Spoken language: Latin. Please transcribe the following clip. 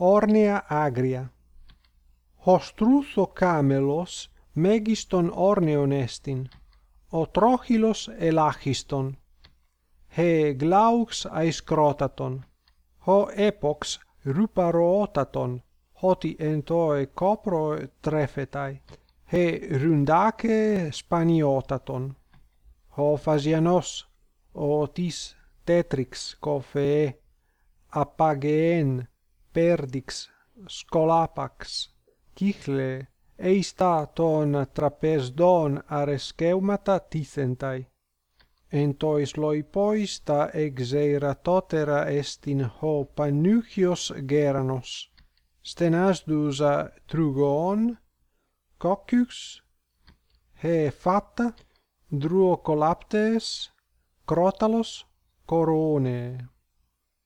ornea agria. Hostrutho camelos megiston orneon estin, o trochilos elachiston. He glaux aiscrotaton, ho epox ruparootaton, hoti entoe copro trefetai, he rundace spaniotaton. Ho phasianos, o tis tetrix cophe, appageen, perdix scolapax cichle eista ton trapesdon areskeumatta tisentai entois loipoista exeiratotera estin ho panuchios geranos. Stenasdusa trugon coccus he fatta druocolaptes crotalos corone